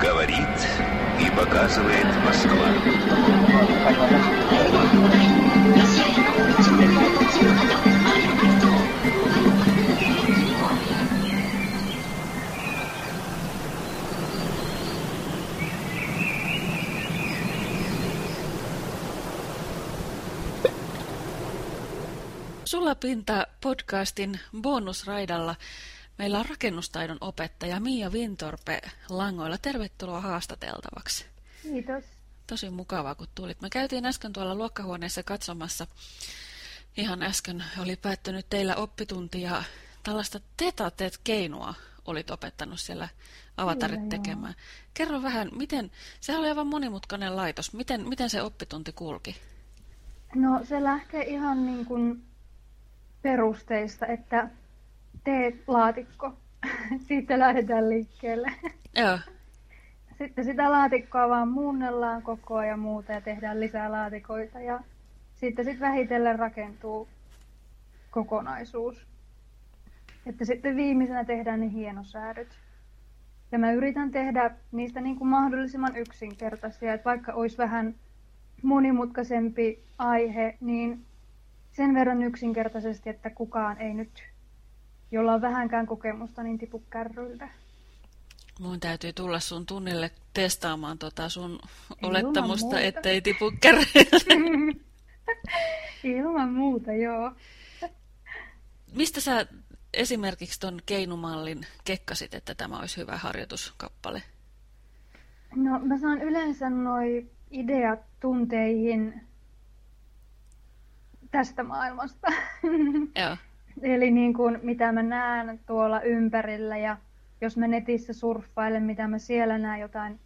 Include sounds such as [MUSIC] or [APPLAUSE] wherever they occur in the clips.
Говорит и показывает Москва. Sulapinta podcastin bonusraidalla meillä on rakennustaidon opettaja Mia Vintorpe langoilla. Tervetuloa haastateltavaksi. Kiitos. Tosi mukavaa, kun tulit. Me käytiin äsken tuolla luokkahuoneessa katsomassa. Ihan äsken oli päättynyt teillä oppitunti ja tällaista tetatet keinua olit opettanut siellä avatarit Kyllä, tekemään. Kerro vähän, miten, se oli aivan monimutkainen laitos. Miten, miten se oppitunti kulki? No se lähtee ihan niin kuin perusteista, että teet laatikko. [LAUGHS] Siitä lähdetään liikkeelle. Joo, Sitten sitä laatikkoa vaan muunnellaan koko ajan muuta ja tehdään lisää laatikoita. Ja sitten sit vähitellen rakentuu kokonaisuus. Että sitten viimeisenä tehdään ne hienosäädöt. Ja mä yritän tehdä niistä niin kuin mahdollisimman yksinkertaisia, että vaikka olisi vähän monimutkaisempi aihe, niin sen verran yksinkertaisesti, että kukaan ei nyt, jolla on vähänkään kokemusta, niin tipu kärryiltä. mun täytyy tulla sun tunnille testaamaan tota sun Ilman olettamusta, muuta. ettei tipu käreille. [LAUGHS] Ilman muuta, joo. Mistä sä esimerkiksi ton keinumallin kekkasit, että tämä olisi hyvä harjoituskappale? No mä saan yleensä noi ideat tunteihin tästä maailmasta. Joo, Eli niin kuin, mitä mä näen tuolla ympärillä ja jos mä netissä surffailen, mitä mä siellä näen jotain,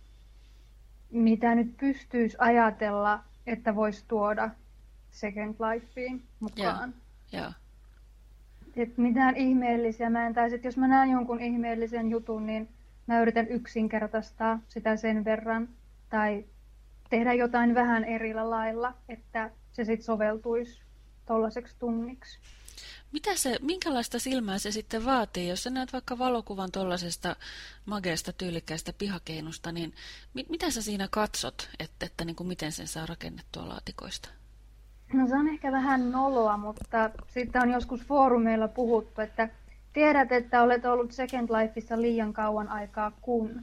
mitä nyt pystyisi ajatella, että voisi tuoda Second Lifeen mukaan. joo. Et mitään ihmeellisiä mä en, tai sit jos mä näen jonkun ihmeellisen jutun, niin mä yritän yksinkertaistaa sitä sen verran, tai tehdä jotain vähän erillä lailla, että se sitten soveltuisi tollaiseksi tunniksi. Mitä se, minkälaista silmää se sitten vaatii, jos sä näet vaikka valokuvan tuollaisesta mageesta tyylikkäistä pihakeinusta, niin mit, mitä sä siinä katsot, että, että niin kuin miten sen saa rakennettua laatikoista? No se on ehkä vähän noloa, mutta siitä on joskus foorumeilla puhuttu, että tiedät, että olet ollut Second Lifeissa liian kauan aikaa kun.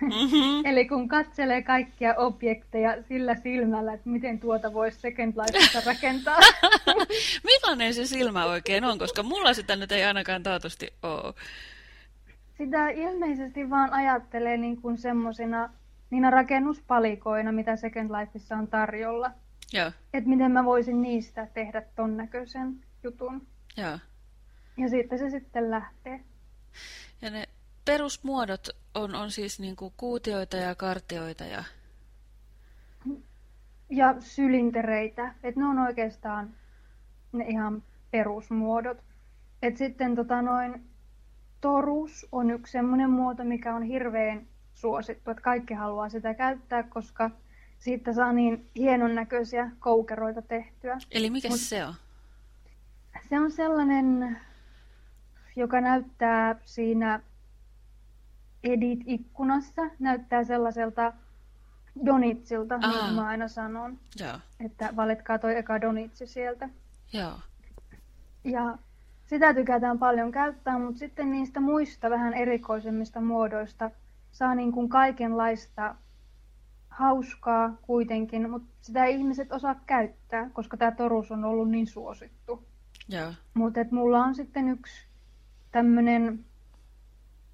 Mm-hmm. [LAUGHS] Eli kun katselee kaikkia objekteja sillä silmällä, että miten tuota voisi Second Lifeissa rakentaa. [LAUGHS] Millainen se silmä oikein on, koska mulla sitä nyt ei ainakaan taatusti ole. Sitä ilmeisesti vaan ajattelee niin kuin semmosina niinä rakennuspalikoina, mitä Second Lifeissa on tarjolla. Joo, Että miten mä voisin niistä tehdä ton näköisen jutun. joo. Ja siitä se sitten lähtee. Ja ne perusmuodot on, on siis niin kuin kuutioita ja kartioita ja... Ja sylintereitä, että ne on oikeastaan ne ihan perusmuodot. Et sitten tota noin, torus on yksi semmoinen muoto, mikä on hirveän suosittu, että kaikki haluaa sitä käyttää, koska siitä saa niin hienon näköisiä koukeroita tehtyä. Eli mikä Mut- se on? Se on sellainen, joka näyttää siinä Edit-ikkunassa, näyttää sellaiselta donitsilta, niin Aa. kuin mä aina sanon, Joo, että valitkaa toi eka donitsi sieltä. joo. Ja sitä tykätään paljon käyttää, mutta sitten niistä muista vähän erikoisemmista muodoista saa niin kuin kaikenlaista hauskaa kuitenkin, mutta sitä ei ihmiset osaa käyttää, koska tämä torus on ollut niin suosittu. Joo, Mutta mulla on sitten yksi tämmöinen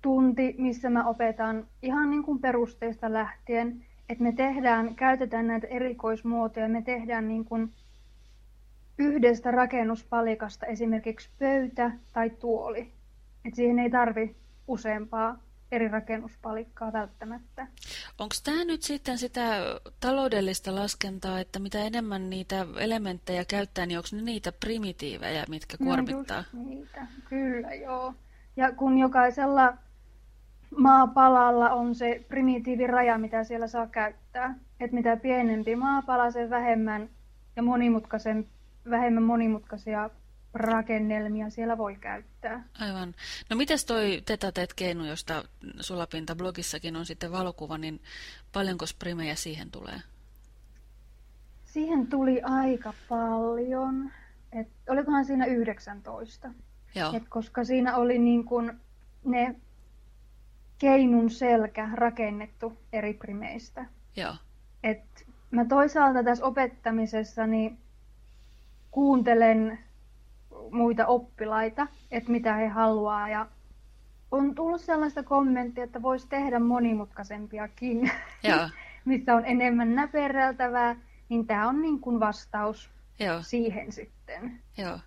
tunti, missä mä opetan ihan niin kuin perusteista lähtien, että me tehdään, käytetään näitä erikoismuotoja, me tehdään niin kuin yhdestä rakennuspalikasta esimerkiksi pöytä tai tuoli. Et siihen ei tarvi useampaa eri rakennuspalikkaa välttämättä. Onko tämä nyt sitten sitä taloudellista laskentaa, että mitä enemmän niitä elementtejä käyttää, niin onko ne niitä primitiivejä, mitkä kuormittaa? No niitä, kyllä joo. Ja kun jokaisella maapalalla on se primitiiviraja, mitä siellä saa käyttää. Että mitä pienempi maapala, sen vähemmän ja monimutkaisen, vähemmän monimutkaisia rakennelmia siellä voi käyttää. Aivan. No mites toi Tetatet keinu, josta Sulapinta blogissakin on sitten valokuva, niin paljonko sprimejä siihen tulee? Siihen tuli aika paljon. Et, olikohan siinä 19? Joo. Et koska siinä oli niin kun ne keinun selkä rakennettu eri primeistä. Joo. Et mä toisaalta tässä opettamisessa niin kuuntelen muita oppilaita, että mitä he haluaa ja on tullut sellaista kommenttia, että voisi tehdä monimutkaisempiakin, Joo. [LAUGHS] missä on enemmän näperreltävää, niin tämä on niin kuin vastaus Joo. siihen sitten. Joo.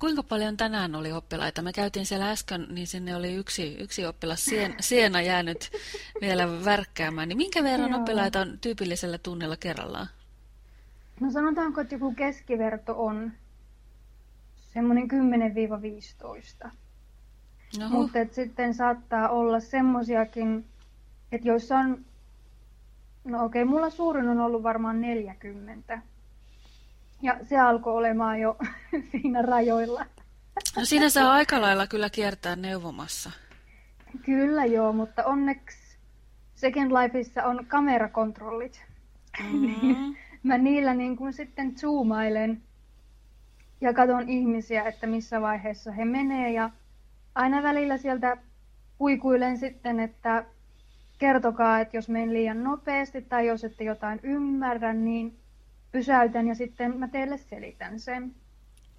Kuinka paljon tänään oli oppilaita? Me käytiin siellä äsken, niin sinne oli yksi, yksi oppilas sien, Siena jäänyt vielä värkkäämään. Niin minkä verran Joo. oppilaita on tyypillisellä tunnilla kerrallaan? No sanotaanko, että joku keskiverto on semmoinen 10-15. No, Mutta sitten saattaa olla semmosiakin, että joissa on, no okei, mulla suurin on ollut varmaan 40. Ja se alkoi olemaan jo [LAUGHS] siinä rajoilla. no siinä saa aika lailla kyllä kiertää neuvomassa. Kyllä joo, mutta onneksi Second Lifeissa on kamerakontrollit. Mm. [LAUGHS] Mä niillä niin kuin sitten zoomailen ja katson ihmisiä, että missä vaiheessa he menee ja aina välillä sieltä puikuilen sitten, että kertokaa, että jos menen liian nopeasti tai jos ette jotain ymmärrä, niin pysäytän ja sitten mä teille selitän sen.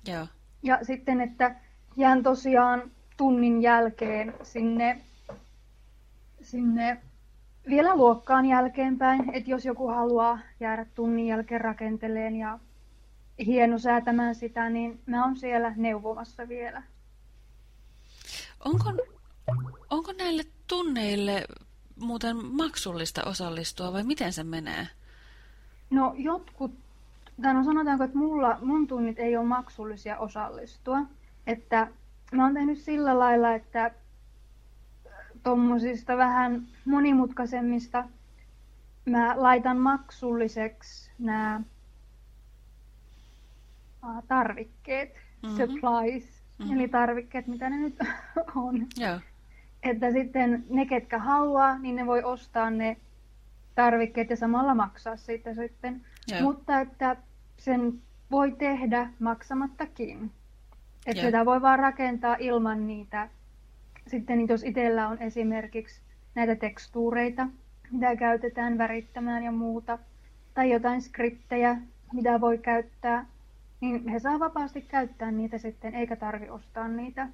Joo. Ja sitten, että jään tosiaan tunnin jälkeen sinne, sinne vielä luokkaan jälkeenpäin, että jos joku haluaa jäädä tunnin jälkeen rakenteleen ja hienosäätämään sitä, niin mä oon siellä neuvomassa vielä. Onko, onko näille tunneille muuten maksullista osallistua vai miten se menee? No jotkut, tai no sanotaanko, että mulla, mun tunnit ei ole maksullisia osallistua. Että mä oon tehnyt sillä lailla, että tuommoisista vähän monimutkaisemmista mä laitan maksulliseksi nämä tarvikkeet, Mhm. supplies, Mhm. eli tarvikkeet, mitä ne nyt [LAUGHS] on. Joo. Että sitten ne, ketkä haluaa, niin ne voi ostaa ne tarvikkeet ja samalla maksaa siitä sitten. Joo. Mutta että sen voi tehdä maksamattakin. Että sitä voi vaan rakentaa ilman niitä. Sitten jos itsellä on esimerkiksi näitä tekstuureita, mitä käytetään värittämään ja muuta, tai jotain skriptejä, mitä voi käyttää, niin he saa vapaasti käyttää niitä sitten, eikä tarvi ostaa niitä,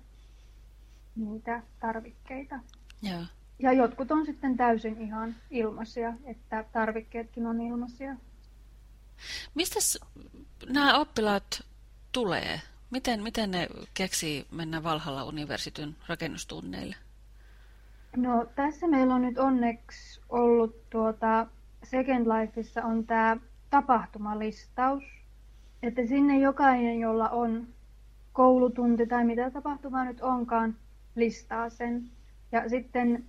niitä tarvikkeita. Joo. Ja jotkut on sitten täysin ihan ilmaisia, että tarvikkeetkin on ilmaisia. Mistä nämä oppilaat tulee? Miten, miten ne keksii mennä Valhalla Universityn rakennustunneille? No tässä meillä on nyt onneksi ollut tuota Second Lifeissa on tämä tapahtumalistaus, että sinne jokainen, jolla on koulutunti tai mitä tapahtumaa nyt onkaan, listaa sen. Ja sitten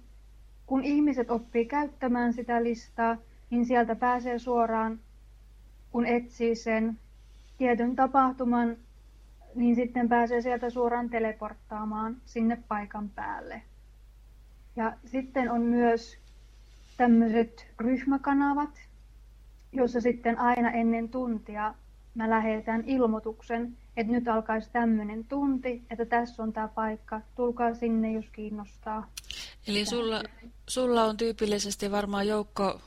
kun ihmiset oppii käyttämään sitä listaa, niin sieltä pääsee suoraan, kun etsii sen tietyn tapahtuman, niin sitten pääsee sieltä suoraan teleporttaamaan sinne paikan päälle. Ja sitten on myös tämmöiset ryhmäkanavat, jossa sitten aina ennen tuntia mä lähetän ilmoituksen, että nyt alkaisi tämmöinen tunti, että tässä on tämä paikka, tulkaa sinne, jos kiinnostaa. Eli sulla, sulla on tyypillisesti varmaan joukko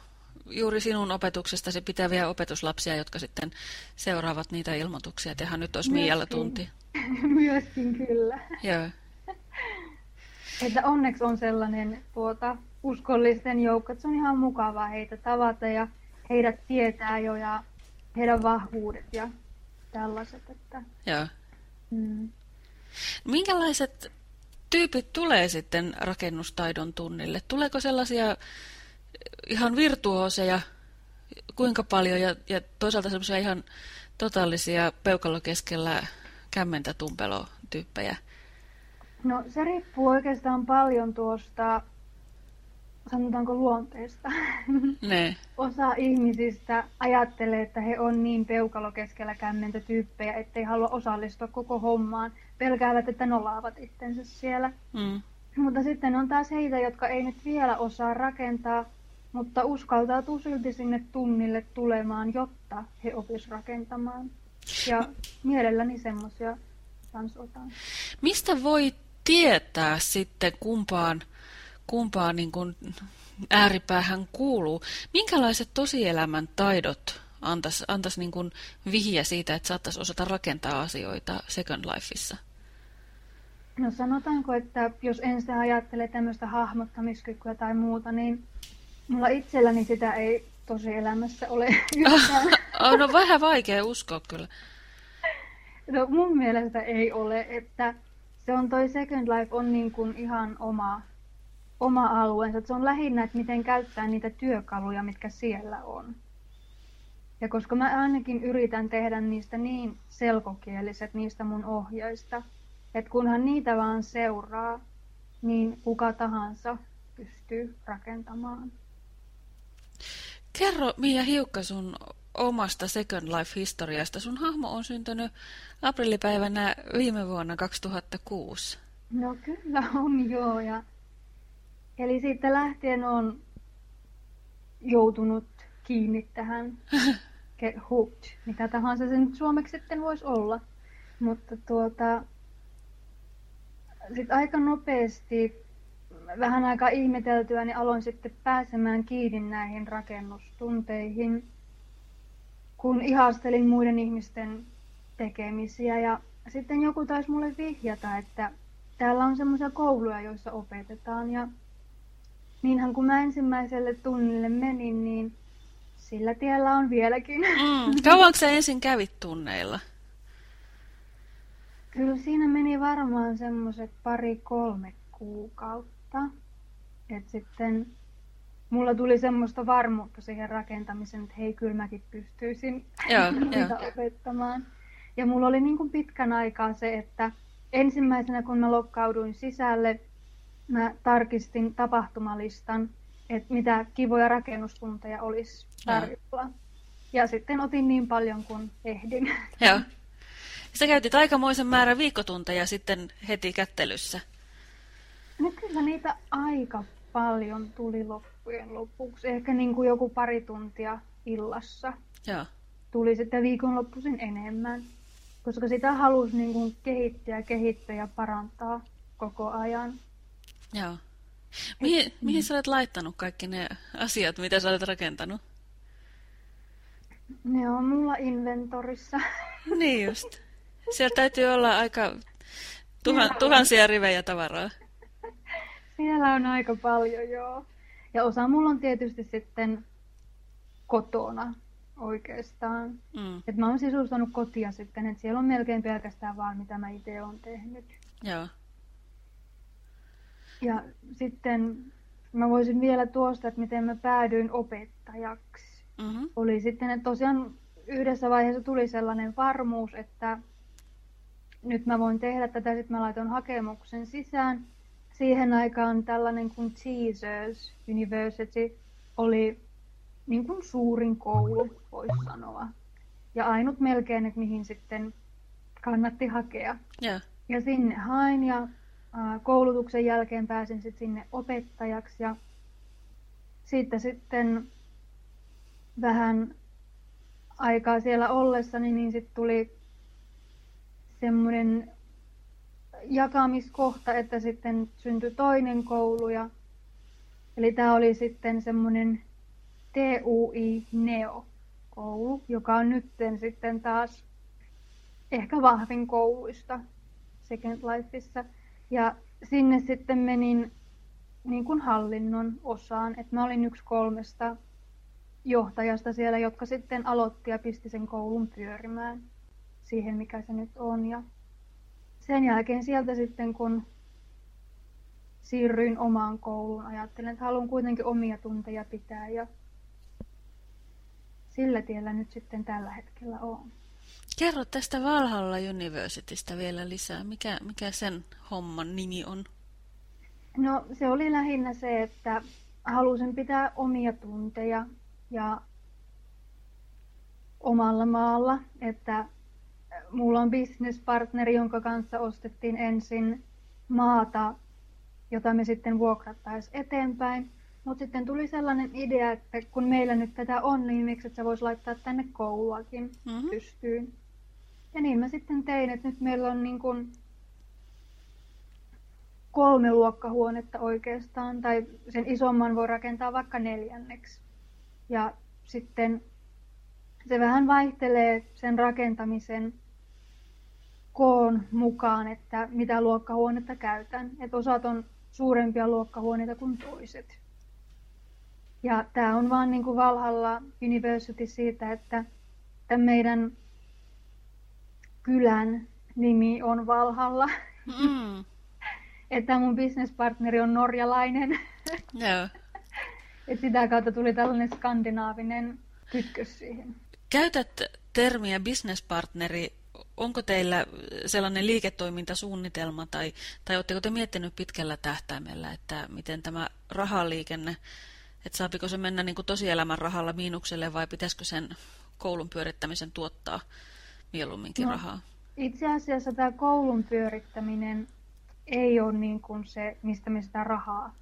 juuri sinun opetuksestasi pitäviä opetuslapsia, jotka sitten seuraavat niitä ilmoituksia, että ihan nyt olisi Mialla Myöskin. tunti. [LAUGHS] Myöskin kyllä. Joo. [LAUGHS] Että onneksi on sellainen tuota, uskollisten joukko, että se on ihan mukavaa heitä tavata ja heidät tietää jo ja heidän vahvuudet ja tällaiset. Että, Joo. mm. Minkälaiset tyypit tulee sitten rakennustaidon tunnille? Tuleeko sellaisia ihan virtuooseja, kuinka paljon, ja, ja toisaalta sellaisia ihan totaalisia peukalo keskellä kämmentä tumpelo-tyyppejä? No se riippuu oikeastaan paljon tuosta sanotaanko luonteesta. [LAUGHS] Ne. Osa ihmisistä ajattelee, että he on niin peukalo keskellä kämmentä tyyppejä, ettei halua osallistua koko hommaan. Pelkäävät, että nolaavat itsensä siellä. Mm. Mutta sitten on taas heitä, jotka ei nyt vielä osaa rakentaa, mutta uskaltautuu silti sinne tunnille tulemaan, jotta he opis rakentamaan. Ja mielelläni semmoisia tansotaan. Mistä voi tietää sitten kumpaan, kumpaan niin kuin ääripäähän kuuluu? Minkälaiset tosielämän taidot antaisi antais niin kuin vihja siitä, että saattaisi osata rakentaa asioita Second Lifeissa? No sanotaanko, että jos ensin ajattelee tämmöistä hahmottamiskykyä tai muuta, niin mulla itselläni sitä ei tosielämässä ole [LAUGHS] yhtään. Oh, [LAUGHS] no vähän vaikea uskoa kyllä. No mun mielestä ei ole, että se on toi Second Life on niin kuin ihan oma, oma alueensa. Se on lähinnä, että miten käyttää niitä työkaluja, mitkä siellä on. Ja koska mä ainakin yritän tehdä niistä niin selkokieliset, niistä mun ohjeista, että kunhan niitä vaan seuraa, niin kuka tahansa pystyy rakentamaan. Kerro Mia Hiukka sun omasta Second Life-historiasta. Sun hahmo on syntynyt aprillipäivänä viime vuonna 2006. No kyllä on joo. Ja... Eli siitä lähtien on joutunut kiinni tähän [LAUGHS] hooked, mitä tahansa se nyt suomeksi sitten voisi olla. Mutta tuota, sitten aika nopeasti, vähän aika ihmeteltyä, niin aloin sitten pääsemään kiinni näihin rakennustunteihin, kun ihastelin muiden ihmisten tekemisiä. Ja sitten joku taisi mulle vihjata, että täällä on semmoisia kouluja, joissa opetetaan. Ja niinhän kun mä ensimmäiselle tunnille menin, niin sillä tiellä on vieläkin. Mm. [LAUGHS] Kauanko sä ensin kävit tunneilla? Kyllä siinä meni varmaan semmoiset pari-kolme kuukautta. Et sitten mulla tuli semmoista varmuutta siihen rakentamiseen, että hei, kyllä mäkin pystyisin Joo, [LAUGHS] opettamaan. Ja mulla oli niin kuin pitkän aikaa se, että ensimmäisenä kun mä lokkauduin sisälle, mä tarkistin tapahtumalistan, että mitä kivoja rakennustunteja olisi tarjolla. Ja sitten otin niin paljon kuin ehdin. [LAUGHS] Joo. Sä käytit aikamoisen määrän viikkotunteja sitten heti kättelyssä. No kyllä niitä aika paljon tuli loppujen lopuksi. Ehkä niin kuin joku pari tuntia illassa. Joo. Tuli sitten viikonloppuisin enemmän. Koska sitä halusi niin kuin kehittää, kehittää ja parantaa koko ajan. Joo. Mihin, mihin sä olet laittanut kaikki ne asiat, mitä sä olet rakentanut? Ne on mulla inventorissa. [LAUGHS] Niin just. Siellä täytyy olla aika tuhan, tuhansia rivejä tavaraa. Siellä on aika paljon, joo. Ja osa mulla on tietysti sitten kotona oikeastaan. Mm. Et mä oon sisustanut kotia sitten, että siellä on melkein pelkästään vaan mitä mä itse oon tehnyt. Joo. Ja sitten mä voisin vielä tuosta, että miten mä päädyin opettajaksi. Mm-hmm. Oli sitten, että tosiaan yhdessä vaiheessa tuli sellainen varmuus, että nyt mä voin tehdä tätä, sitten mä laitoin hakemuksen sisään. Siihen aikaan tällainen kuin Teasers University oli niin kuin suurin koulu, voisi sanoa. Ja ainut melkein, että mihin sitten kannatti hakea. Joo. Ja sinne hain ja koulutuksen jälkeen pääsin sitten sinne opettajaksi ja siitä sitten vähän aikaa siellä ollessani, niin sitten tuli semmoinen jakamiskohta, että sitten syntyi toinen koulu. Ja, eli tämä oli sitten semmoinen TUI Neo-koulu, joka on nyt sitten taas ehkä vahvin kouluista Second Lifeissa. Ja sinne sitten menin niin kuin hallinnon osaan, että mä olin yksi kolmesta johtajasta siellä, jotka sitten aloitti ja pisti sen koulun pyörimään siihen, mikä se nyt on. Ja sen jälkeen sieltä sitten, kun siirryin omaan kouluun, ajattelin, että haluan kuitenkin omia tunteja pitää ja sillä tiellä nyt sitten tällä hetkellä on. Kerro tästä Valhalla Universitystä vielä lisää. Mikä, mikä sen homman nimi on? No se oli lähinnä se, että halusin pitää omia tunteja ja omalla maalla, että mulla on businesspartneri, jonka kanssa ostettiin ensin maata, jota me sitten vuokrattaisiin eteenpäin. Mutta sitten tuli sellainen idea, että kun meillä nyt tätä on, niin miksi et sä vois laittaa tänne kouluakin mm-hmm. pystyyn. Ja niin mä sitten tein, että nyt meillä on niin kuin kolme luokkahuonetta oikeastaan, tai sen isomman voi rakentaa vaikka neljänneksi. Ja sitten se vähän vaihtelee sen rakentamisen koon mukaan, että mitä luokkahuonetta käytän. Et osat on suurempia luokkahuoneita kuin toiset. Ja tämä on vaan niin kuin Valhalla University siitä, että tämän meidän kylän nimi on Valhalla. Mm. [LAUGHS] että mun bisnespartneri on norjalainen. [LAUGHS] Joo. Et sitä kautta tuli tällainen skandinaavinen kytkös siihen. Käytät termiä bisnespartneri. Onko teillä sellainen liiketoimintasuunnitelma tai, tai oletteko te miettinyt pitkällä tähtäimellä, että miten tämä rahaliikenne, että saapiko se mennä niin kuin tosielämän rahalla miinukselle vai pitäisikö sen koulun pyörittämisen tuottaa mieluumminkin no, rahaa? Itse asiassa tämä koulun pyörittäminen ei ole niin kuin se, mistä me sitä rahaa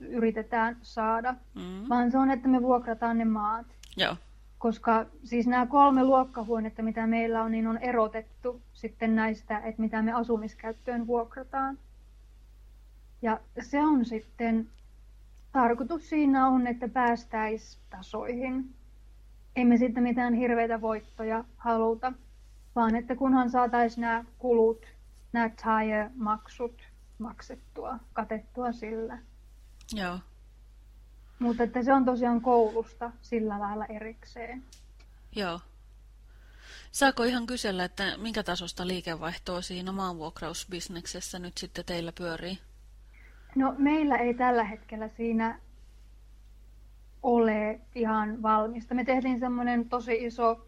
yritetään saada, mm. vaan se on, että me vuokrataan ne maat. Joo. Koska siis nämä kolme luokkahuonetta, mitä meillä on, niin on erotettu sitten näistä, että mitä me asumiskäyttöön vuokrataan. Ja se on sitten, tarkoitus siinä on, että päästäisiin tasoihin. Emme sitten mitään hirveitä voittoja haluta, vaan että kunhan saataisiin nämä kulut, nämä tire-maksut maksettua, katettua sillä. Joo. Mutta että se on tosiaan koulusta sillä lailla erikseen. Joo. Saako ihan kysellä, että minkä tasosta liikevaihtoa siinä maanvuokrausbisneksessä nyt sitten teillä pyörii? No meillä ei tällä hetkellä siinä ole ihan valmista. Me tehtiin semmoinen tosi iso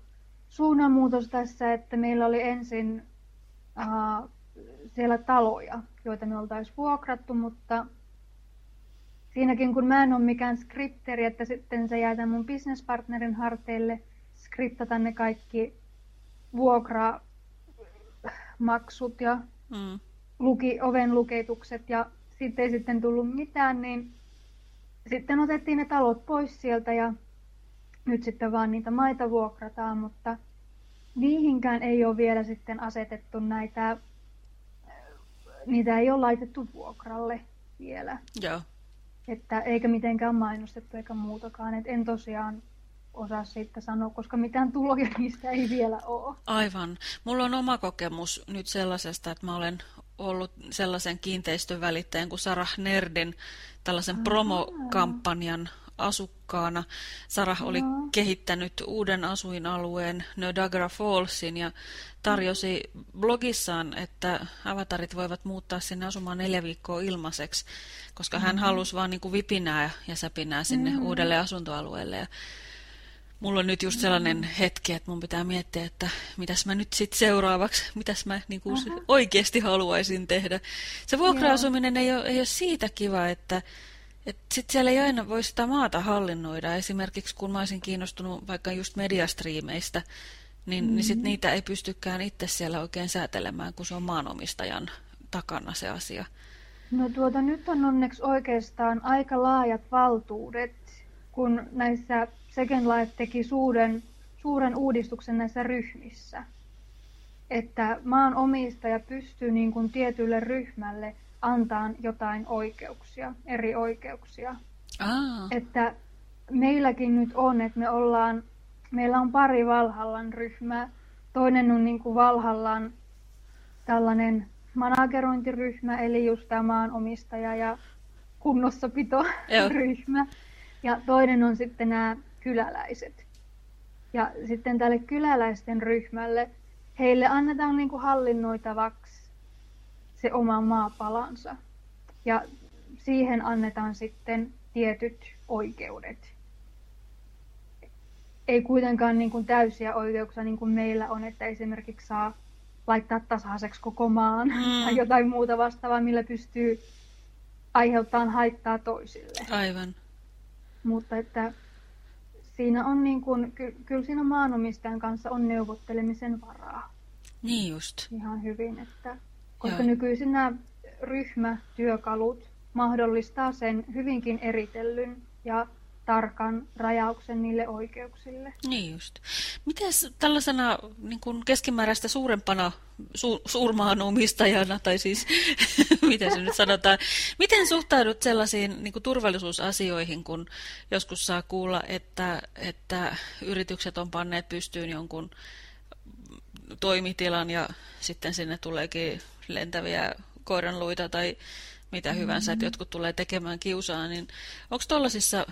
suunnanmuutos tässä, että meillä oli ensin uh, siellä taloja, joita me oltaisiin vuokrattu, mutta siinäkin kun mä en ole mikään skripteri, että sitten se jää mun businesspartnerin harteille skriptata ne kaikki vuokramaksut ja mm. luki, oven luketukset ja sitten ei sitten tullut mitään, niin sitten otettiin ne talot pois sieltä ja nyt sitten vaan niitä maita vuokrataan, mutta niihinkään ei ole vielä sitten asetettu näitä, niitä ei ole laitettu vuokralle vielä. Joo. Että eikä mitenkään mainostettu eikä muutakaan. Et en tosiaan osaa siitä sanoa, koska mitään tuloja [LAUGHS] niistä ei vielä ole. Aivan. Mulla on oma kokemus nyt sellaisesta, että mä olen ollut sellaisen kiinteistön välittäjän kuin Sarah Nerdin tällaisen promokampanjan asukkaana. Sarah oli kehittänyt uuden asuinalueen Niagara Fallsin ja tarjosi blogissaan, että avatarit voivat muuttaa sinne asumaan neljä viikkoa ilmaiseksi, koska hän halusi vain niin vipinää ja säpinää sinne uudelle asuntoalueelle. Ja mulla on nyt just sellainen hetki, että mun pitää miettiä, että mitäs mä nyt sitten seuraavaksi, mitäs mä niin kuin oikeasti haluaisin tehdä. Se vuokra-asuminen ei ole, ei ole siitä kiva, että sitten siellä ei aina voi sitä maata hallinnoida. Esimerkiksi kun mä olisin kiinnostunut vaikka just mediastriimeistä, niin, mm-hmm. niin sit niitä ei pystykään itse siellä oikein säätelemään, kun se on maanomistajan takana se asia. No tuota, nyt on onneksi oikeastaan aika laajat valtuudet, kun näissä Second Life teki suuren, suuren uudistuksen näissä ryhmissä. Että maanomistaja pystyy niin kuin tietylle ryhmälle antaa jotain oikeuksia, eri oikeuksia. Ah. Että meilläkin nyt on, että me ollaan, meillä on pari Valhallan ryhmää. Toinen on niin kuin Valhallan tällainen managerointiryhmä, eli just tämä maanomistaja ja kunnossapitoryhmä. Ja toinen on sitten nämä kyläläiset. Ja sitten tälle kyläläisten ryhmälle, heille annetaan niin kuin hallinnoitavaksi se oma maapalansa. Ja siihen annetaan sitten tietyt oikeudet. Ei kuitenkaan niin kuin täysiä oikeuksia niin kuin meillä on, että esimerkiksi saa laittaa tasaiseksi koko maan mm. [LAUGHS] tai jotain muuta vastaavaa, millä pystyy aiheuttaa haittaa toisille. Aivan. Mutta että siinä on niin kuin, ky, kyllä siinä maanomistajan kanssa on neuvottelemisen varaa. Niin just. Ihan hyvin, että koska Joo. nykyisin nämä ryhmätyökalut mahdollistaa sen hyvinkin eritellyn ja tarkan rajauksen niille oikeuksille. Niin just. Mites tällaisena niin kuin keskimääräistä suurempana su, suurmaan omistajana, tai siis [LAUGHS] miten se nyt sanotaan, miten suhtaudut sellaisiin niin kuin turvallisuusasioihin, kun joskus saa kuulla, että, että yritykset on panneet pystyyn jonkun toimitilan ja sitten sinne tuleekin lentäviä koiranluita tai mitä hyvänsä, että jotkut tulee tekemään kiusaa, niin onko tuollaisissa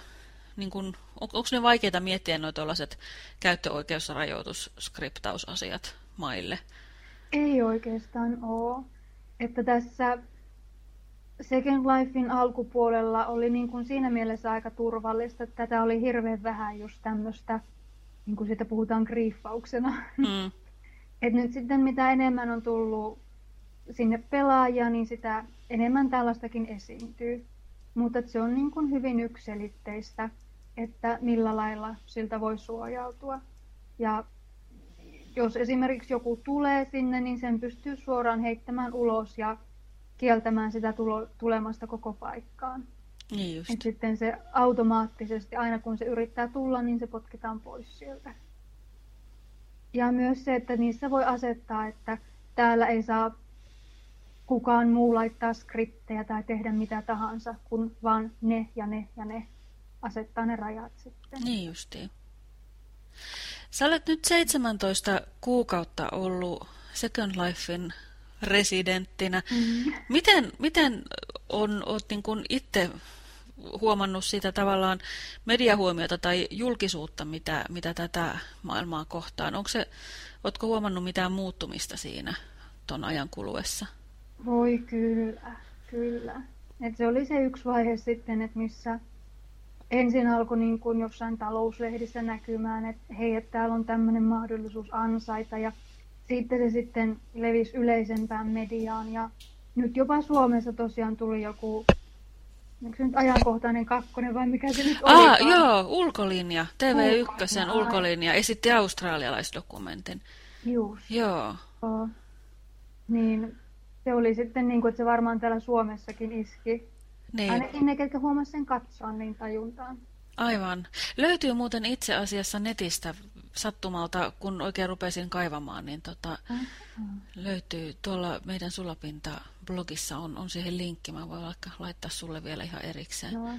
niin kun, on, onko ne vaikeita miettiä nuo tuollaiset käyttöoikeusrajoitusskriptausasiat maille? Ei oikeastaan ole. Että tässä Second Lifein alkupuolella oli niin kuin siinä mielessä aika turvallista, että tätä oli hirveän vähän just tämmöistä, niin kuin siitä puhutaan grieffauksena. [LAUGHS] Mm. Et nyt sitten mitä enemmän on tullut sinne pelaajia, niin sitä enemmän tällaistakin esiintyy. Mutta se on niin kuin hyvin yksilitteistä, että millä lailla siltä voi suojautua. Ja jos esimerkiksi joku tulee sinne, niin sen pystyy suoraan heittämään ulos ja kieltämään sitä tulo, tulemasta koko paikkaan. Niin just. Et sitten se automaattisesti, aina kun se yrittää tulla, niin se potkitaan pois sieltä. Ja myös se, että niissä voi asettaa, että täällä ei saa kukaan muu laittaa skriptejä tai tehdä mitä tahansa, kun vaan ne ja ne ja ne asettaa ne rajat sitten. Niin justiin. Sä olet nyt 17 kuukautta ollut Second Lifein residenttinä. Mm. Miten, miten on, oot niin kuin itse huomannut sitä tavallaan mediahuomiota tai julkisuutta, mitä, mitä tätä maailmaa kohtaan? Onko se, ootko huomannut mitään muuttumista siinä ton ajan kuluessa? Voi kyllä, kyllä. Et se oli se yksi vaihe sitten, että missä ensin alkoi niin kuin jossain talouslehdissä näkymään, että hei, että täällä on tämmöinen mahdollisuus ansaita ja sitten se sitten levisi yleisempään mediaan ja nyt jopa Suomessa tosiaan tuli joku, onko se nyt ajankohtainen kakkonen vai mikä se nyt oli? Ah, joo, ulkolinja, TV1 Ulkolinja, ulkolinja esitti australialaisdokumentin. Just. Joo, Joo. Niin se oli sitten niin kuin, että se varmaan täällä Suomessakin iski. Niin. Ainakin ne, ketkä huomasivat sen katsoa, niin tajuntaan. Aivan. Löytyy muuten itse asiassa netistä sattumalta, kun oikein rupesin kaivamaan, niin tota, löytyy tuolla meidän sulapinta-blogissa on, on siihen linkki. Mä voin vaikka laittaa sulle vielä ihan erikseen. Joo.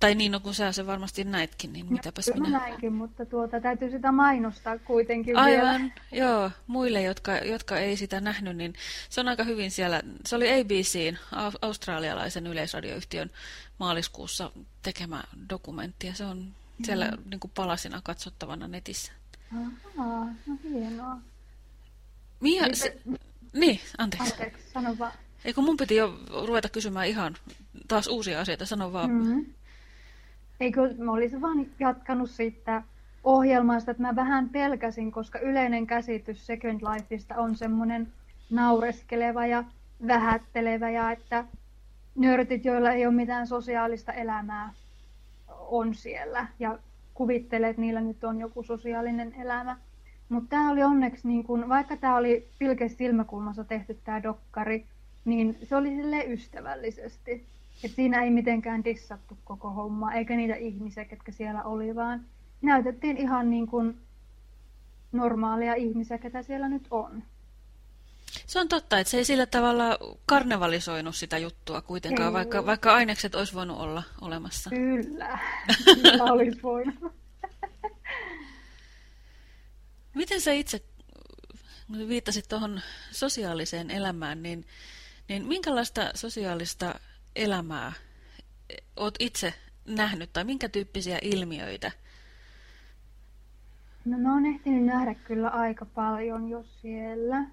Tai niin, no kun sä se varmasti näitkin, niin mitäpäs Kyllä minä... mä näinkin, mutta tuota, täytyy sitä mainostaa kuitenkin vielä. Aivan, joo. Muille, jotka, jotka ei sitä nähnyt, niin se on aika hyvin siellä. Se oli ABCn, au- australialaisen yleisradioyhtiön maaliskuussa tekemä dokumentti, ja se on siellä niin kuin palasina katsottavana netissä. Ahaa, no hienoa. Mia, Niin se, niin, anteeksi. Anteeksi, sano vaan. Eikö mun piti jo ruveta kysymään ihan taas uusia asioita, sano vaan. Mm-hmm. Eikö mä olisin vaan jatkanut siitä ohjelmasta, että mä vähän pelkäsin, koska yleinen käsitys Second Lifeista on semmoinen naureskeleva ja vähättelevä ja että nörtit, joilla ei ole mitään sosiaalista elämää, on siellä ja kuvittelee, että niillä nyt on joku sosiaalinen elämä. Mutta tämä oli onneksi, niin kun, vaikka tämä oli pilkes silmäkulmassa tehty tämä dokkari, niin se oli sille ystävällisesti. Et siinä ei mitenkään dissattu koko homma, eikä niitä ihmisiä, ketkä siellä oli, vaan näytettiin ihan niin kuin normaalia ihmisiä, ketä siellä nyt on. Se on totta, että se ei sillä tavalla karnevalisoinut sitä juttua kuitenkaan, Ei. vaikka, vaikka ainekset olisi voinut olla olemassa. Kyllä, [LAUGHS] kyllä olisi voinut. Miten sä itse, viittasit tuohon sosiaaliseen elämään, niin, niin minkälaista sosiaalista elämää oot itse nähnyt tai minkä tyyppisiä ilmiöitä? No mä oon ehtinyt nähdä kyllä aika paljon jo siellä.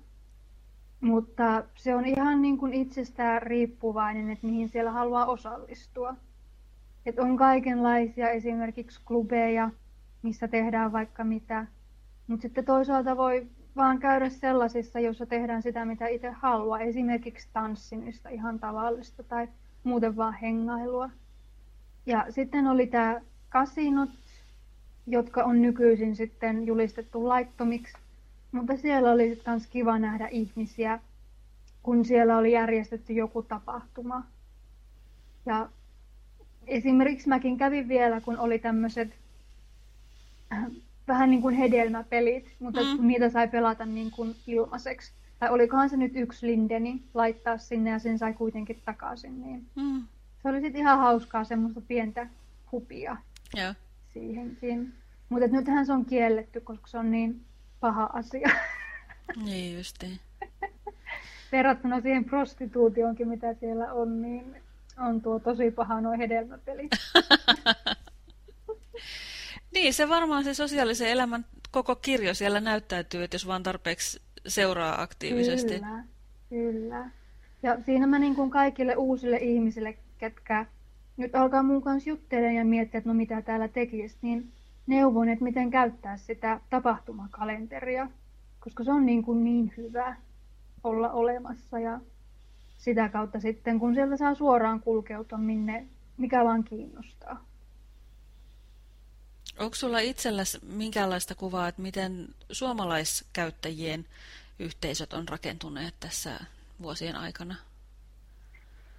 Mutta se on ihan niin kuin itsestään riippuvainen, että mihin siellä haluaa osallistua. Et on kaikenlaisia esimerkiksi klubeja, missä tehdään vaikka mitä. Mutta sitten toisaalta voi vaan käydä sellaisissa, joissa tehdään sitä, mitä itse haluaa. Esimerkiksi tanssimista, ihan tavallista, tai muuten vaan hengailua. Ja sitten oli tämä kasinot, jotka on nykyisin sitten julistettu laittomiksi. Mutta siellä oli myös kiva nähdä ihmisiä, kun siellä oli järjestetty joku tapahtuma. Ja esimerkiksi mäkin kävin vielä, kun oli tämmöiset äh, vähän niin kuin hedelmäpelit, mutta mm. niitä sai pelata niin kuin ilmaiseksi. Tai olikohan se nyt yksi Lindeni laittaa sinne ja sen sai kuitenkin takaisin. Niin mm. Se oli sitten ihan hauskaa semmoista pientä hupia yeah. siihen. siihen. Mutta nythän se on kielletty, koska se on niin paha asia. [LAUGHS] Niin justiin. Verrattuna siihen prostituutionkin, mitä siellä on, niin on tuo tosi paha noin hedelmäpeli. [LAUGHS] niin, se varmaan se sosiaalisen elämän koko kirjo siellä näyttäytyy, että jos vaan tarpeeksi seuraa aktiivisesti. Kyllä, kyllä. Ja siinä mä niin kuin kaikille uusille ihmisille, ketkä nyt alkaa mun kanssa juttelemaan ja miettiä, että no mitä täällä tekisi, niin neuvon, että miten käyttää sitä tapahtumakalenteria, koska se on niin, kuin niin hyvä olla olemassa ja sitä kautta sitten, kun sieltä saa suoraan kulkeutua minne, mikä vaan kiinnostaa. Onko sulla itselläsi minkäänlaista kuvaa, että miten suomalaiskäyttäjien yhteisöt on rakentuneet tässä vuosien aikana?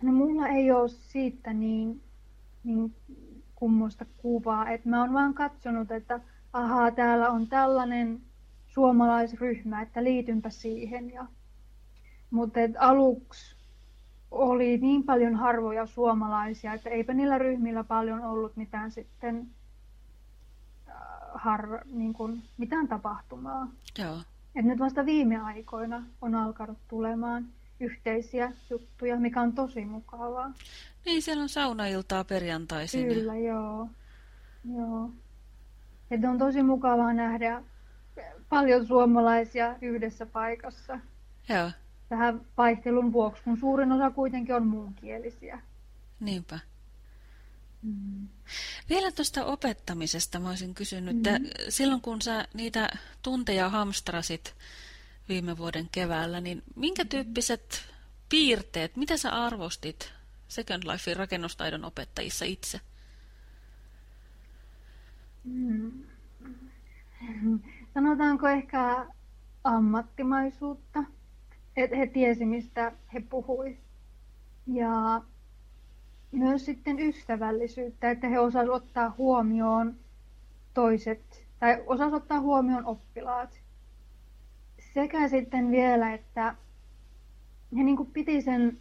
No mulla ei ole siitä niin, niin kummosta kuvaa. Et mä oon vaan katsonut, että ahaa, täällä on tällainen suomalaisryhmä, että liitynpä siihen. Ja, mutta aluksi oli niin paljon harvoja suomalaisia, että eipä niillä ryhmillä paljon ollut mitään sitten har, niin kuin, mitään tapahtumaa. Joo. Et nyt vasta viime aikoina on alkanut tulemaan yhteisiä juttuja, mikä on tosi mukavaa. Niin, siellä on saunailtaa perjantaisin. Kyllä, joo. joo. Et on tosi mukavaa nähdä paljon suomalaisia yhdessä paikassa. Joo. Tähän vaihtelun vuoksi, kun suurin osa kuitenkin on muunkielisiä. Niinpä. Mm. Vielä tuosta opettamisesta mä olisin kysynyt, mm. että silloin kun sä niitä tunteja hamstrasit viime vuoden keväällä, niin minkä tyyppiset piirteet, mitä sä arvostit Second Lifein rakennustaidon opettajissa itse? Mm. Sanotaanko ehkä ammattimaisuutta, että he tiesi mistä he puhui. Ja myös sitten ystävällisyyttä, että he osasivat ottaa huomioon toiset, tai osasivat ottaa huomioon oppilaat. Sekä sitten vielä, että he niin kuin piti sen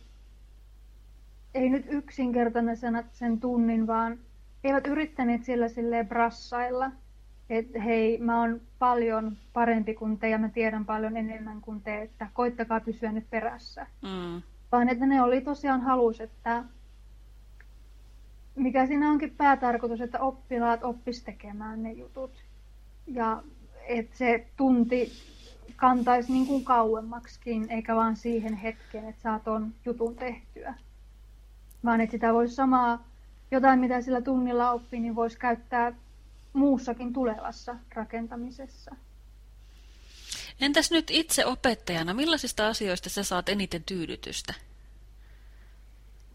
ei nyt yksinkertainen sanat sen tunnin, vaan eivät yrittäneet siellä silleen brassailla, että hei, mä oon paljon parempi kuin te ja mä tiedän paljon enemmän kuin te, että koittakaa pysyä nyt perässä. Mm. Vaan että ne oli tosiaan halus, että mikä siinä onkin päätarkoitus, että oppilaat oppis tekemään ne jutut. Ja että se tunti kantaisi niin kuin kauemmaksikin, eikä vaan siihen hetkeen, että saa ton jutun tehtyä vaan että sitä voisi samaa, jotain mitä sillä tunnilla oppii, niin voisi käyttää muussakin tulevassa rakentamisessa. Entäs nyt itse opettajana, millaisista asioista sä saat eniten tyydytystä?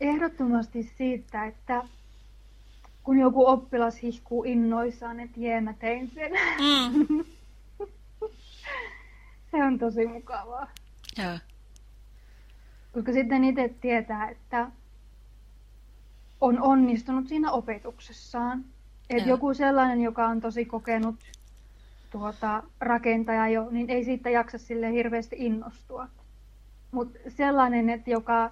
Ehdottomasti siitä, että kun joku oppilas hihkuu innoissaan, että jee, mä tein sen. Mm. [LAUGHS] Se on tosi mukavaa. Joo. Koska sitten itse tietää, että on onnistunut siinä opetuksessaan. Et joku sellainen, joka on tosi kokenut tuota, rakentaja jo, niin ei siitä jaksa sille hirveästi innostua. Mutta sellainen, että joka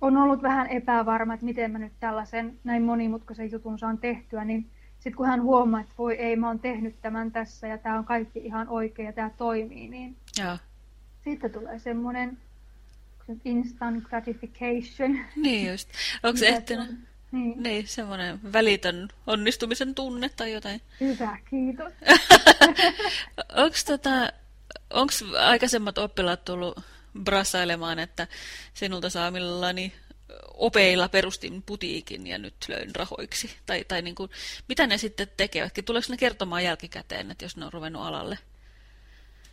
on ollut vähän epävarma, että miten mä nyt tällaisen näin monimutkaisen jutun saan tehtyä, niin sitten kun hän huomaa, että voi ei, mä oon tehnyt tämän tässä ja tämä on kaikki ihan oikein ja tämä toimii, niin ja. sitten tulee semmoinen instant gratification. Niin just. [LAUGHS] Onko se ehtinyt, niin. niin, semmoinen välitön onnistumisen tunne tai jotain. Hyvä, kiitos. [LAUGHS] onko tota, onks aikaisemmat oppilaat tullut brassailemaan, että sinulta saamillani opeilla perustin putiikin ja nyt löin rahoiksi? Tai, tai niin kuin, mitä ne sitten tekevät? Tuleeko ne kertomaan jälkikäteen, että jos ne on ruvennut alalle?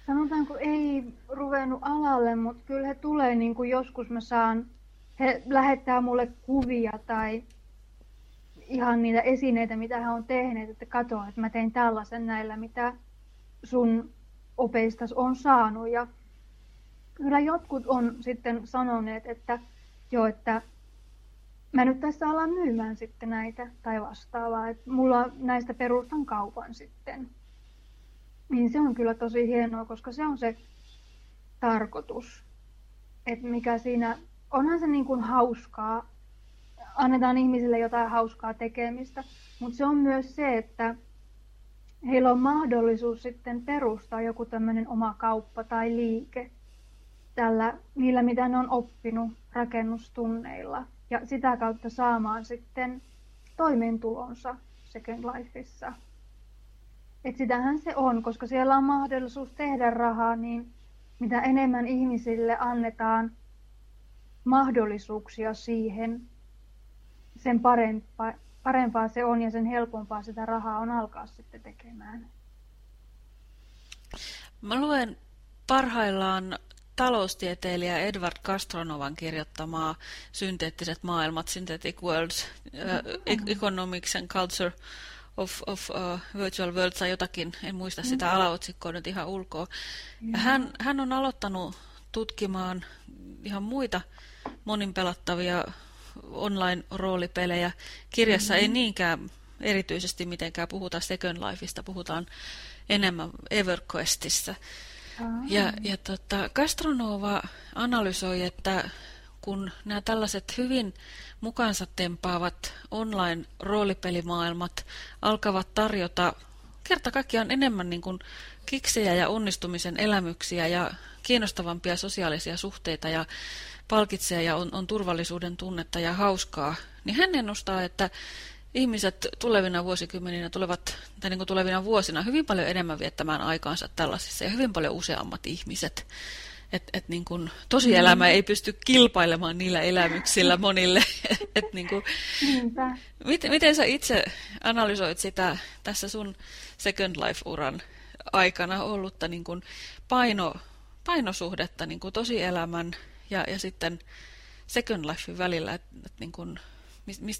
Sanotaanko ei ruvennut alalle, mutta kyllä he tulee, niin kuin joskus mä saan he lähettää mulle kuvia tai ihan niitä esineitä, mitä he on tehneet, että katso, että mä tein tällaisen näillä, mitä sun opeistas on saanut. Ja kyllä jotkut on sitten sanoneet, että jo, että mä nyt tässä alan myymään sitten näitä tai vastaavaa, että mulla näistä perustan kaupan sitten. Niin se on kyllä tosi hienoa, koska se on se tarkoitus, että mikä siinä, onhan se niin kuin hauskaa, annetaan ihmisille jotain hauskaa tekemistä, mutta se on myös se, että heillä on mahdollisuus sitten perustaa joku tämmöinen oma kauppa tai liike tällä, niillä, mitä ne on oppinut rakennustunneilla ja sitä kautta saamaan sitten toimeentulonsa Second Lifeissa. Et sitähän se on, koska siellä on mahdollisuus tehdä rahaa, niin mitä enemmän ihmisille annetaan mahdollisuuksia siihen, sen parempaa, parempaa se on ja sen helpompaa sitä rahaa on alkaa sitten tekemään. Mä luen parhaillaan taloustieteilijä Edward Castronovan kirjoittamaa Synteettiset maailmat, Synthetic Worlds, uh, Economics and Culture of, of uh, Virtual Worlds tai jotakin, en muista sitä mm. alaotsikkoa nyt ihan ulkoa. Ja hän, hän on aloittanut tutkimaan ihan muita monin pelattavia online-roolipelejä. Kirjassa mm -hmm. ei niinkään erityisesti mitenkään puhuta Second Lifeista, puhutaan enemmän EverQuestissa. Ja, ja tota, Castronova analysoi, että kun nämä tällaiset hyvin mukaansa tempaavat online-roolipelimaailmat alkavat tarjota kerta kaikkiaan enemmän niin kuin kiksejä ja onnistumisen elämyksiä ja kiinnostavampia sosiaalisia suhteita ja palkitsee ja on, on turvallisuuden tunnetta ja hauskaa, niin hän ennustaa, että ihmiset tulevina vuosikymmeninä tulevat, tai niin kuin tulevina vuosina hyvin paljon enemmän viettämään aikaansa tällaisissa ja hyvin paljon useammat ihmiset. Että et niin kuin, tosielämä mm. ei pysty kilpailemaan niillä elämyksillä monille. [LAUGHS] et niin kuin, miten, miten sä itse analysoit sitä tässä sun Second Life-uran aikana ollutta niin kuin paino, painosuhdetta niin kuin tosielämän ja, ja sitten Second Lifein välillä, että et niin kuin,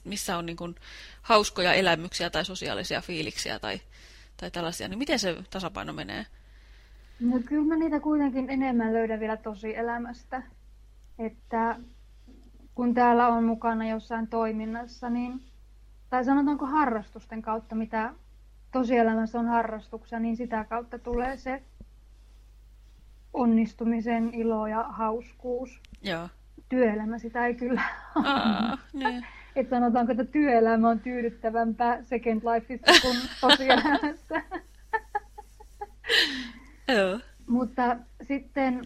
missä on niin kuin hauskoja elämyksiä tai sosiaalisia fiiliksiä tai, tai tällaisia, niin miten se tasapaino menee? No kyllä mä niitä kuitenkin enemmän löydän vielä tosi elämästä. Että kun täällä on mukana jossain toiminnassa, niin, tai sanotaanko harrastusten kautta, mitä tosielämässä on harrastuksia, niin sitä kautta tulee se onnistumisen ilo ja hauskuus. Joo. Työelämä sitä ei kyllä Aa, niin että sanotaanko, että työelämä on tyydyttävämpää Second Lifeissa kuin tosielämässä. [LAUGHS] Joo. Mutta sitten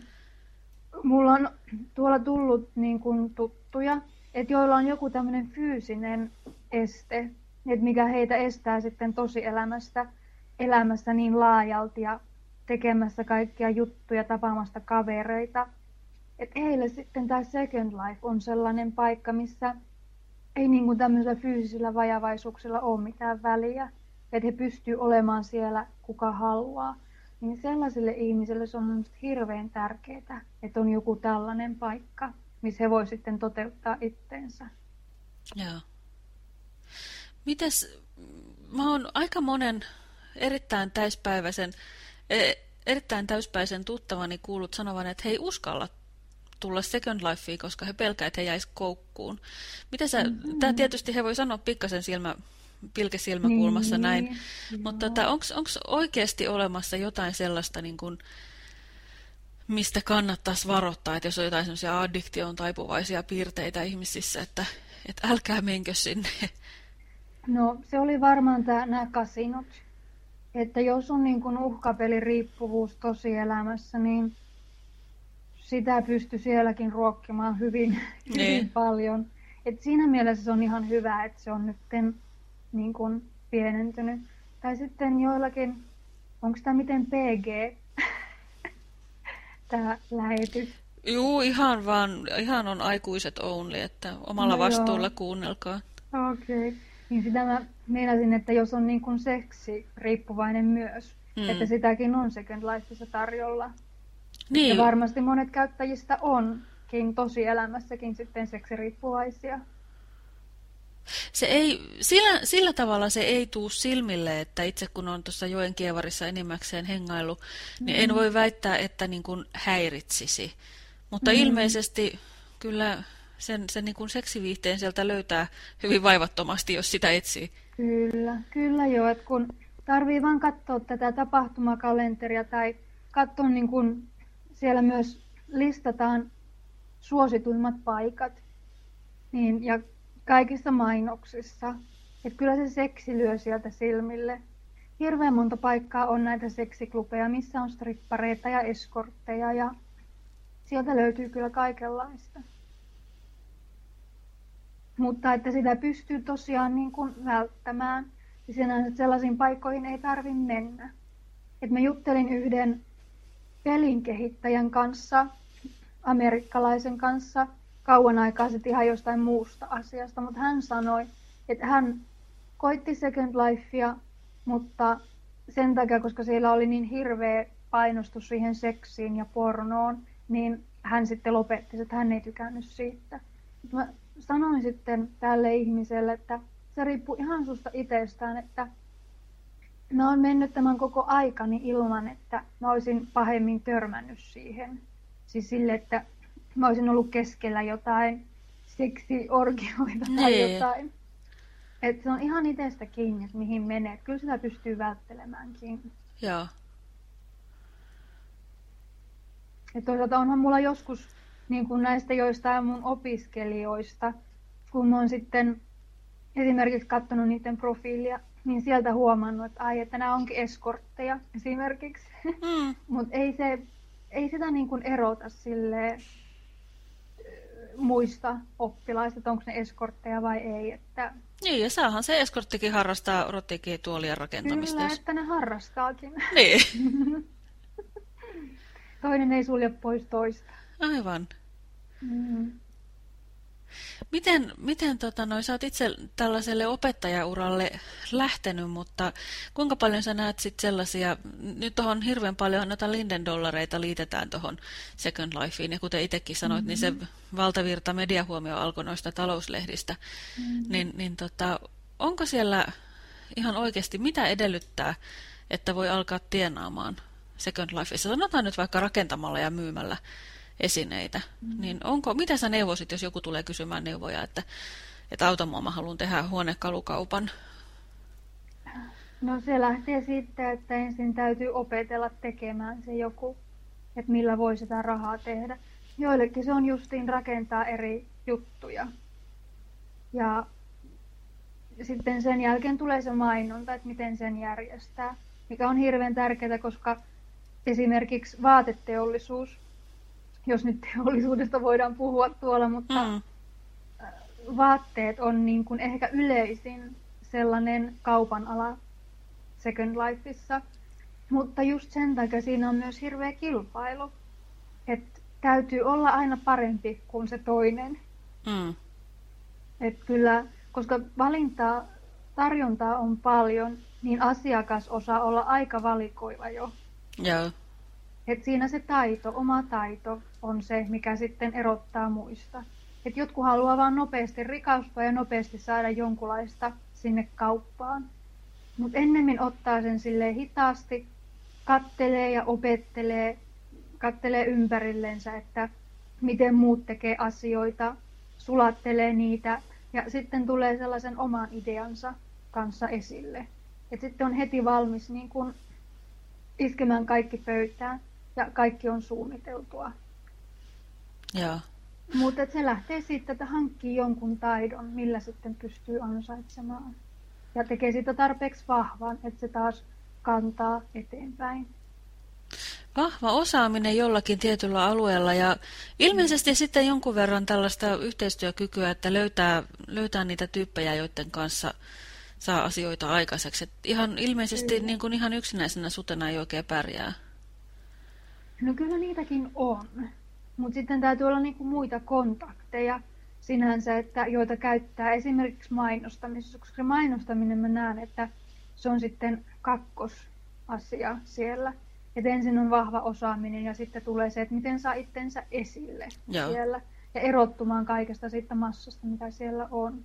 mulla on tuolla tullut niin kuin tuttuja, että joilla on joku tämmöinen fyysinen este, että mikä heitä estää sitten tosielämästä elämässä niin laajalti ja tekemässä kaikkia juttuja, tapaamasta kavereita. Että heille sitten tämä Second Life on sellainen paikka, missä ei niin kuin tämmöisillä fyysisillä vajavaisuuksilla ole mitään väliä, että he pystyy olemaan siellä kuka haluaa. Niin sellaisille ihmisille se on hirveän tärkeää, että on joku tällainen paikka, missä he voi sitten toteuttaa itteensä. Joo. Mites, mä oon aika monen erittäin täyspäiväisen, e, erittäin täyspäisen tuttavani kuullut sanovan, että he ei uskalla tulla Second Lifeen, koska he pelkää, että he jäisi koukkuun. Mitä sä, mm -hmm. tämä tietysti he voi sanoa pikkasen silmä, pilkesilmäkulmassa niin, näin, joo. mutta onko oikeasti olemassa jotain sellaista, niin kuin, mistä kannattaisi varoittaa, että jos on jotain sellaisia addiktioon taipuvaisia piirteitä ihmisissä, että, että älkää menkö sinne? No se oli varmaan tämä, nämä kasinot. Että jos on niin kuin uhkapeliriippuvuus tosielämässä, niin sitä pysty sielläkin ruokkimaan hyvin, niin. hyvin paljon. Et siinä mielessä se on ihan hyvä, että se on nyt niin kuin pienentynyt. Tai sitten joillakin, onko tämä miten PG, [LAUGHS] tämä lähetys? Juu, ihan vaan, ihan on aikuiset only, että omalla no vastuulla joo. kuunnelkaa. Okei, okay. niin sitä mä meinasin, että jos on niin kuin seksi riippuvainen myös, mm. että sitäkin on Second Lifeissa tarjolla. Niin. Ja varmasti monet käyttäjistä on ovatkin tosielämässäkin sitten seksiriippuvaisia. Se ei, sillä, sillä tavalla se ei tuu silmille, että itse kun on tuossa joen kievarissa enimmäkseen hengailu, niin mm. en voi väittää, että niin kuin häiritsisi. Mutta mm. ilmeisesti kyllä sen, sen niin kuin seksiviihteen sieltä löytää hyvin vaivattomasti, jos sitä etsii. Kyllä, kyllä joo, että kun tarvii vaan katsoa tätä tapahtumakalenteria tai katsoa niin kuin siellä myös listataan suosituimmat paikat niin, ja kaikissa mainoksissa. Että kyllä se seksi lyö sieltä silmille. Hirveän monta paikkaa on näitä seksiklubeja, missä on strippareita ja eskortteja ja sieltä löytyy kyllä kaikenlaista. Mutta että sitä pystyy tosiaan niin kuin välttämään. Ja sinänsä, että sellaisiin paikkoihin ei tarvi mennä. Et mä juttelin yhden pelin kehittäjän kanssa, amerikkalaisen kanssa, kauan aikaa sitten ihan jostain muusta asiasta, mutta hän sanoi, että hän koitti Second Lifea, mutta sen takia, koska siellä oli niin hirveä painostus siihen seksiin ja pornoon, niin hän sitten lopetti, että hän ei tykännyt siitä. Mä sanoin sitten tälle ihmiselle, että se riippuu ihan susta itsestään, että mä oon mennyt tämän koko aikani ilman, että mä olisin pahemmin törmännyt siihen. Siis sille, että mä olisin ollut keskellä jotain seksiorgioita tai nee. jotain. Et se on ihan itsestä kiinni, että mihin menee. Kyllä sitä pystyy välttelemäänkin. Joo. Ja toisaalta onhan mulla joskus niin kuin näistä joistain mun opiskelijoista, kun mä oon sitten esimerkiksi katsonut niiden profiilia, niin sieltä huomannut, että ai, että nämä onkin eskortteja esimerkiksi. Mm. [LAUGHS] Mutta ei, se, ei sitä niin kuin erota sille muista oppilaista, että onko ne eskortteja vai ei. Että... Niin, ja saahan se eskorttikin harrastaa tuolien rakentamista. Kyllä, että ne harrastaakin. [LAUGHS] Niin. Toinen ei sulje pois toista. Aivan. Mm. Miten, miten tota, noi, sä oot itse tällaiselle opettajauralle lähtenyt, mutta kuinka paljon sä näet sit sellaisia, nyt tuohon hirveän paljon noita Linden-dollareita liitetään tuohon Second Lifeen, ja kuten itsekin sanoit, mm -hmm. niin se mm-hmm. valtavirta mediahuomio alkoi noista talouslehdistä, mm -hmm. niin, niin tota, onko siellä ihan oikeasti, mitä edellyttää, että voi alkaa tienaamaan Second Lifeissa? Sanotaan nyt vaikka rakentamalla ja myymällä esineitä. Mm. Niin onko, mitä sä neuvosit, jos joku tulee kysymään neuvoja, että, että auta mua, mä haluan tehdä huonekalukaupan? No se lähtee siitä, että ensin täytyy opetella tekemään se joku, että millä voi sitä rahaa tehdä. Joillekin se on justiin rakentaa eri juttuja. Ja sitten sen jälkeen tulee se mainonta, että miten sen järjestää, mikä on hirveän tärkeää, koska esimerkiksi vaateteollisuus jos nyt teollisuudesta voidaan puhua tuolla, mutta mm. vaatteet on niin kuin ehkä yleisin sellainen kaupan ala Second Lifeissa. Mutta just sen takia siinä on myös hirveä kilpailu. Että täytyy olla aina parempi kuin se toinen. Mm. Et kyllä, koska valintaa, tarjontaa on paljon, niin asiakas osaa olla aika valikoiva jo. Joo. Et siinä se taito, oma taito on se, mikä sitten erottaa muista. Et jotkut haluaa vain nopeasti rikastua ja nopeasti saada jonkunlaista sinne kauppaan. Mutta ennemmin ottaa sen sille hitaasti, kattelee ja opettelee, kattelee ympärillensä, että miten muut tekee asioita, sulattelee niitä ja sitten tulee sellaisen oman ideansa kanssa esille. Et sitten on heti valmis niin kun iskemään kaikki pöytään ja kaikki on suunniteltua. Joo. Mutta se lähtee siitä, että hankkii jonkun taidon, millä sitten pystyy ansaitsemaan. Ja tekee sitä tarpeeksi vahvan, että se taas kantaa eteenpäin. Vahva osaaminen jollakin tietyllä alueella ja ilmeisesti sitten jonkun verran tällaista yhteistyökykyä, että löytää, löytää niitä tyyppejä, joiden kanssa saa asioita aikaiseksi. Et ihan ilmeisesti niin kuin ihan yksinäisenä sutena ei oikein pärjää. No kyllä niitäkin on. Mutta sitten täytyy olla niinku muita kontakteja sinänsä, että, joita käyttää esimerkiksi mainostamisessa, koska se mainostaminen mä näen, että se on sitten kakkosasia siellä. Että ensin on vahva osaaminen ja sitten tulee se, että miten saa itsensä esille Joo. siellä ja erottumaan kaikesta siitä massasta, mitä siellä on.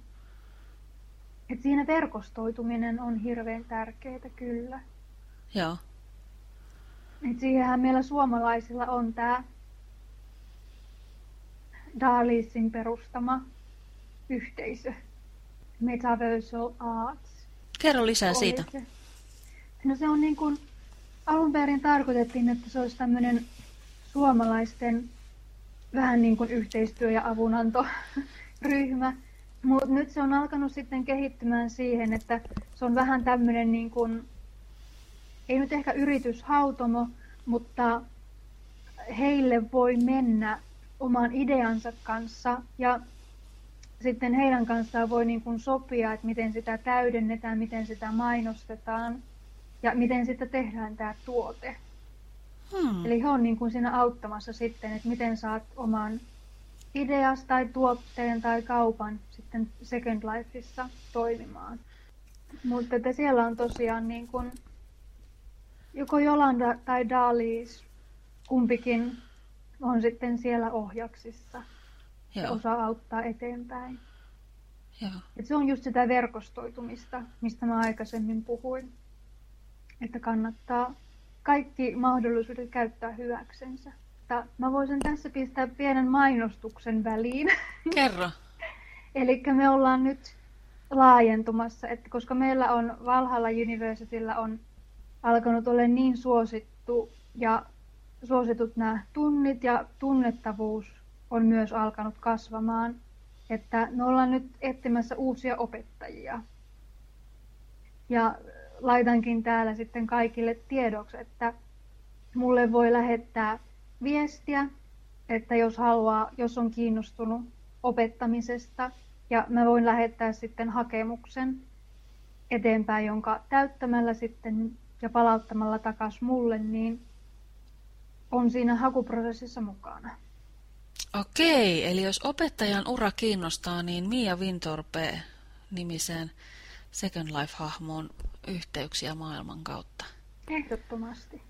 Et siinä verkostoituminen on hirveän tärkeää kyllä. Joo. Et siihenhän meillä suomalaisilla on tämä Dalisin perustama yhteisö, Metaversal Arts. Kerro lisää siitä. Se. No se on niin kuin, alun perin tarkoitettiin, että se olisi tämmöinen suomalaisten vähän niin kuin yhteistyö- ja avunantoryhmä. Mutta nyt se on alkanut sitten kehittymään siihen, että se on vähän tämmöinen niin kuin, ei nyt ehkä yrityshautomo, mutta heille voi mennä oman ideansa kanssa ja sitten heidän kanssaan voi niin kuin sopia, että miten sitä täydennetään, miten sitä mainostetaan ja miten sitten tehdään tämä tuote. Hmm. Eli he on niin kuin siinä auttamassa sitten, että miten saat oman ideas tai tuotteen tai kaupan sitten Second Lifeissa toimimaan. Mutta että siellä on tosiaan niin kuin joko Jolanda tai Dalis, kumpikin on sitten siellä ohjaksissa Joo. ja osaa auttaa eteenpäin. Joo. Et se on just sitä verkostoitumista, mistä mä aikaisemmin puhuin. Että kannattaa kaikki mahdollisuudet käyttää hyväksensä. Mutta mä voisin tässä pistää pienen mainostuksen väliin. Kerro. [LAUGHS] Eli me ollaan nyt laajentumassa, että koska meillä on Valhalla Universityllä on alkanut olla niin suosittu ja suositut nämä tunnit ja tunnettavuus on myös alkanut kasvamaan, että me ollaan nyt etsimässä uusia opettajia. Ja laitankin täällä sitten kaikille tiedoksi, että mulle voi lähettää viestiä, että jos haluaa, jos on kiinnostunut opettamisesta, ja mä voin lähettää sitten hakemuksen eteenpäin, jonka täyttämällä sitten ja palauttamalla takaisin mulle, niin on siinä hakuprosessissa mukana. Okei, eli jos opettajan ura kiinnostaa, niin Mia Wintorpe nimiseen Second Life-hahmoon yhteyksiä maailman kautta. Ehdottomasti.